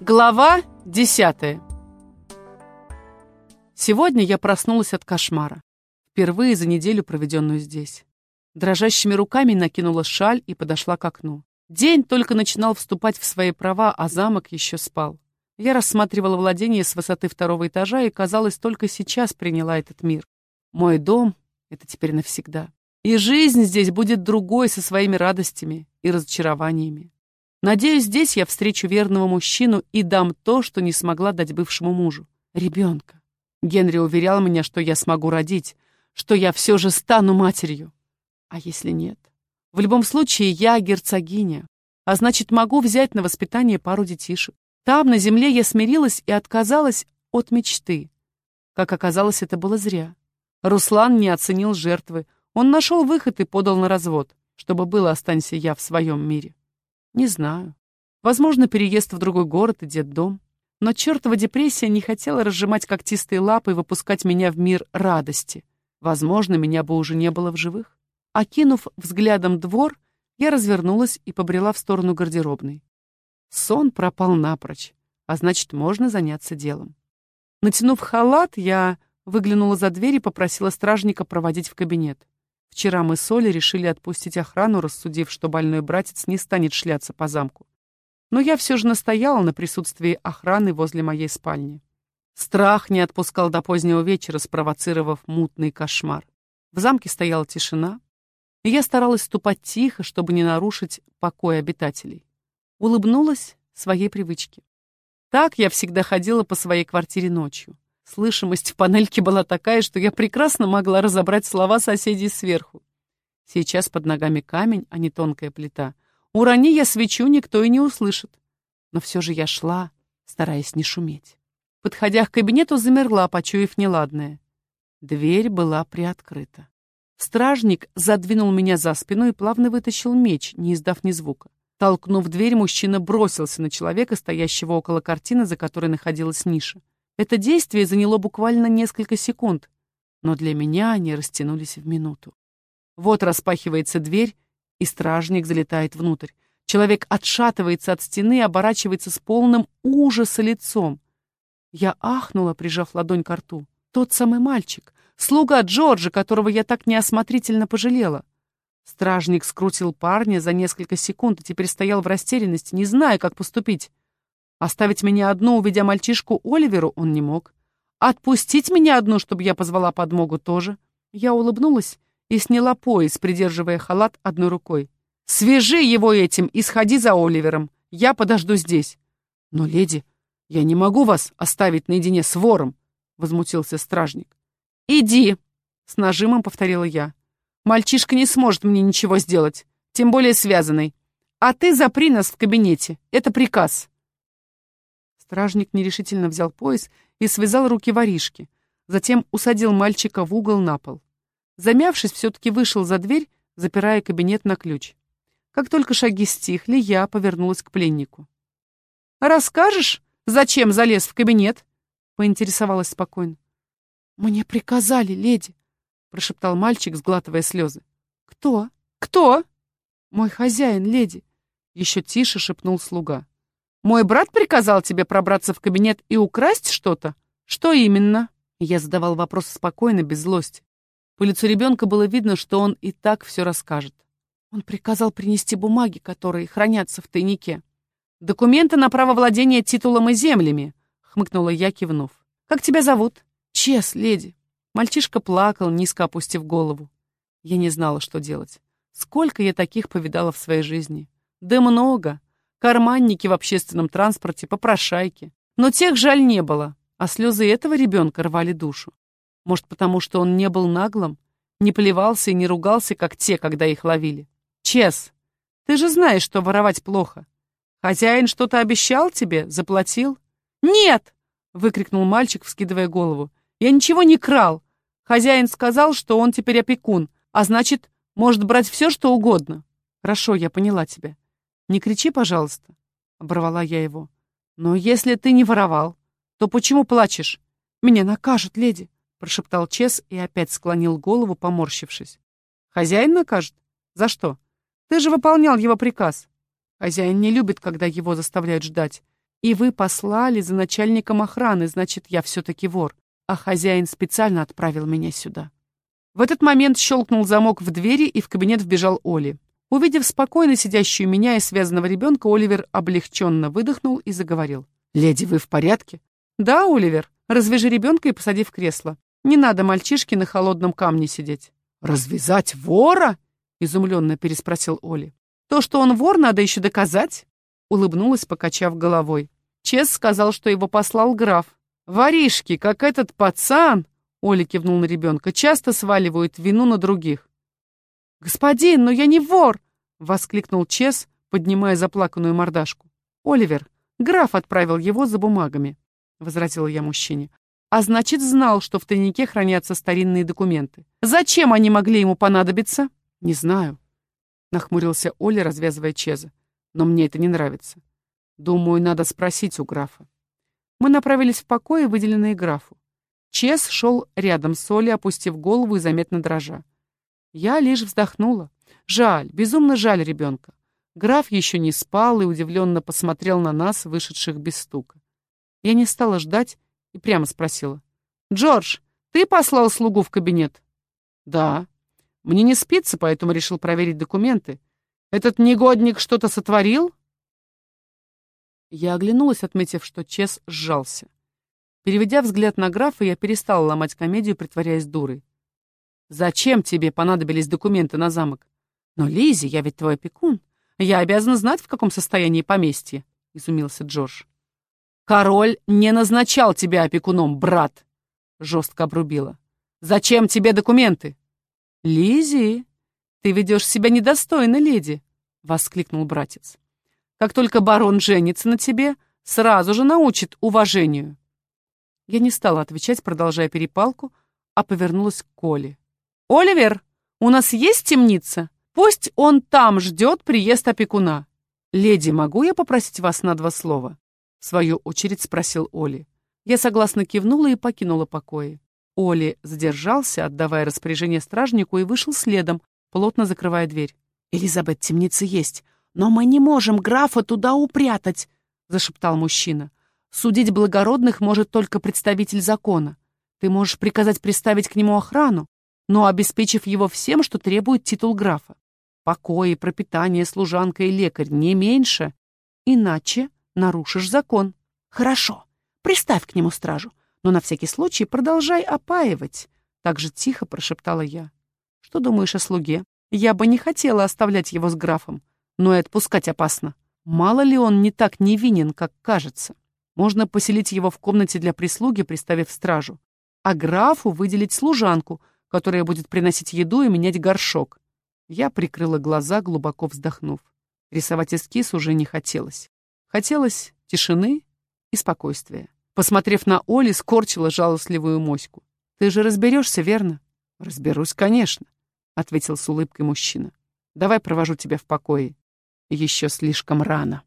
Глава десятая. Сегодня я проснулась от кошмара. Впервые за неделю, проведенную здесь. Дрожащими руками накинула шаль и подошла к окну. День только начинал вступать в свои права, а замок еще спал. Я рассматривала владение с высоты второго этажа и, казалось, только сейчас приняла этот мир. Мой дом — это теперь навсегда. И жизнь здесь будет другой со своими радостями и разочарованиями. Надеюсь, здесь я встречу верного мужчину и дам то, что не смогла дать бывшему мужу. Ребенка. Генри уверял меня, что я смогу родить, что я все же стану матерью. А если нет? В любом случае, я герцогиня, а значит, могу взять на воспитание пару детишек. Там, на земле, я смирилась и отказалась от мечты. Как оказалось, это было зря. Руслан не оценил жертвы. Он нашел выход и подал на развод, чтобы было «останься я в своем мире». Не знаю. Возможно, переезд в другой город и детдом. Но чертова депрессия не хотела разжимать когтистые лапы и выпускать меня в мир радости. Возможно, меня бы уже не было в живых. Окинув взглядом двор, я развернулась и побрела в сторону гардеробной. Сон пропал напрочь, а значит, можно заняться делом. Натянув халат, я выглянула за дверь и попросила стражника проводить в кабинет. Вчера мы с Олей решили отпустить охрану, рассудив, что больной братец не станет шляться по замку. Но я все же настояла на присутствии охраны возле моей спальни. Страх не отпускал до позднего вечера, спровоцировав мутный кошмар. В замке стояла тишина, и я старалась ступать тихо, чтобы не нарушить покой обитателей. Улыбнулась своей привычке. Так я всегда ходила по своей квартире ночью. Слышимость в панельке была такая, что я прекрасно могла разобрать слова соседей сверху. Сейчас под ногами камень, а не тонкая плита. Урони я свечу, никто и не услышит. Но все же я шла, стараясь не шуметь. Подходя к кабинету, замерла, почуяв неладное. Дверь была приоткрыта. Стражник задвинул меня за спину и плавно вытащил меч, не издав ни звука. Толкнув дверь, мужчина бросился на человека, стоящего около картины, за которой находилась ниша. Это действие заняло буквально несколько секунд, но для меня они растянулись в минуту. Вот распахивается дверь, и стражник залетает внутрь. Человек отшатывается от стены и оборачивается с полным ужаса лицом. Я ахнула, прижав ладонь к рту. Тот самый мальчик, слуга Джорджа, которого я так неосмотрительно пожалела. Стражник скрутил парня за несколько секунд и теперь стоял в растерянности, не зная, как поступить. Оставить меня одну, увидя мальчишку Оливеру, он не мог. Отпустить меня одну, чтобы я позвала подмогу, тоже. Я улыбнулась и сняла пояс, придерживая халат одной рукой. «Свяжи его этим и сходи за Оливером. Я подожду здесь». «Но, леди, я не могу вас оставить наедине с вором», — возмутился стражник. «Иди», — с нажимом повторила я. «Мальчишка не сможет мне ничего сделать, тем более связанный. А ты запри нас в кабинете. Это приказ». Стражник нерешительно взял пояс и связал руки воришки. Затем усадил мальчика в угол на пол. Замявшись, все-таки вышел за дверь, запирая кабинет на ключ. Как только шаги стихли, я повернулась к пленнику. «Расскажешь, зачем залез в кабинет?» — поинтересовалась спокойно. «Мне приказали, леди», — прошептал мальчик, сглатывая слезы. «Кто? Кто?» «Мой хозяин, леди», — еще тише шепнул слуга. Мой брат приказал тебе пробраться в кабинет и украсть что-то? Что именно?» Я задавал вопрос спокойно, без злости. По лицу ребенка было видно, что он и так все расскажет. Он приказал принести бумаги, которые хранятся в тайнике. «Документы на право владения титулом и землями», — хмыкнула я, кивнув. «Как тебя зовут?» «Чес, леди». Мальчишка плакал, низко опустив голову. Я не знала, что делать. Сколько я таких повидала в своей жизни? Да много карманники в общественном транспорте, попрошайки. Но тех жаль не было, а слезы этого ребенка рвали душу. Может, потому что он не был наглым, не плевался и не ругался, как те, когда их ловили. Чес, ты же знаешь, что воровать плохо. Хозяин что-то обещал тебе, заплатил? Нет! выкрикнул мальчик, вскидывая голову. Я ничего не крал. Хозяин сказал, что он теперь опекун, а значит, может брать все, что угодно. Хорошо, я поняла тебя. «Не кричи, пожалуйста», — оборвала я его. «Но если ты не воровал, то почему плачешь? Меня накажут, леди», — прошептал Чес и опять склонил голову, поморщившись. «Хозяин накажет? За что? Ты же выполнял его приказ. Хозяин не любит, когда его заставляют ждать. И вы послали за начальником охраны, значит, я все-таки вор, а хозяин специально отправил меня сюда. В этот момент щелкнул замок в двери, и в кабинет вбежал Оли. Увидев спокойно сидящую меня и связанного ребенка, Оливер облегченно выдохнул и заговорил. «Леди, вы в порядке?» «Да, Оливер. Развяжи ребенка и посади в кресло. Не надо мальчишке на холодном камне сидеть». «Развязать вора?» — изумленно переспросил Оли. «То, что он вор, надо еще доказать», — улыбнулась, покачав головой. Чес сказал, что его послал граф. «Воришки, как этот пацан!» — Оля кивнул на ребенка. «Часто сваливают вину на других». «Господин, но я не вор!» — воскликнул Чес, поднимая заплаканную мордашку. «Оливер, граф отправил его за бумагами», — возразила я мужчине. «А значит, знал, что в тайнике хранятся старинные документы. Зачем они могли ему понадобиться?» «Не знаю», — нахмурился Оля, развязывая Чеза. «Но мне это не нравится. Думаю, надо спросить у графа. Мы направились в покои, выделенные графу. Чес шел рядом с Олей, опустив голову и заметно дрожа. Я лишь вздохнула. Жаль, безумно жаль ребенка. Граф еще не спал и удивленно посмотрел на нас, вышедших без стука. Я не стала ждать и прямо спросила. «Джордж, ты послал слугу в кабинет?» «Да. Мне не спится, поэтому решил проверить документы. Этот негодник что-то сотворил?» Я оглянулась, отметив, что Чес сжался. Переведя взгляд на графа, я перестала ломать комедию, притворяясь дурой. «Зачем тебе понадобились документы на замок?» «Но, Лизи, я ведь твой опекун. Я обязана знать, в каком состоянии поместье», — изумился Джордж. «Король не назначал тебя опекуном, брат!» — жестко обрубила. «Зачем тебе документы?» Лизи, ты ведешь себя недостойно, леди!» — воскликнул братец. Как только барон женится на тебе, сразу же научит уважению». Я не стала отвечать, продолжая перепалку, а повернулась к Коле. «Оливер, у нас есть темница? Пусть он там ждет приезд опекуна. Леди, могу я попросить вас на два слова?» В свою очередь спросил Оли. Я согласно кивнула и покинула покои. Оли задержался, отдавая распоряжение стражнику, и вышел следом, плотно закрывая дверь. «Элизабет, темница есть. «Но мы не можем графа туда упрятать», — зашептал мужчина. «Судить благородных может только представитель закона. Ты можешь приказать приставить к нему охрану, но обеспечив его всем, что требует титул графа. Покои, пропитание, служанка и лекарь, не меньше. Иначе нарушишь закон. Хорошо, приставь к нему стражу, но на всякий случай продолжай опаивать», — так же тихо прошептала я. «Что думаешь о слуге? Я бы не хотела оставлять его с графом но и отпускать опасно. Мало ли он не так невинен, как кажется. Можно поселить его в комнате для прислуги, приставив стражу, а графу выделить служанку, которая будет приносить еду и менять горшок. Я прикрыла глаза, глубоко вздохнув. Рисовать эскиз уже не хотелось. Хотелось тишины и спокойствия. Посмотрев на Оли, скорчила жалостливую моську. «Ты же разберешься, верно?» «Разберусь, конечно», — ответил с улыбкой мужчина. «Давай провожу тебя в покое. Еще слишком рано.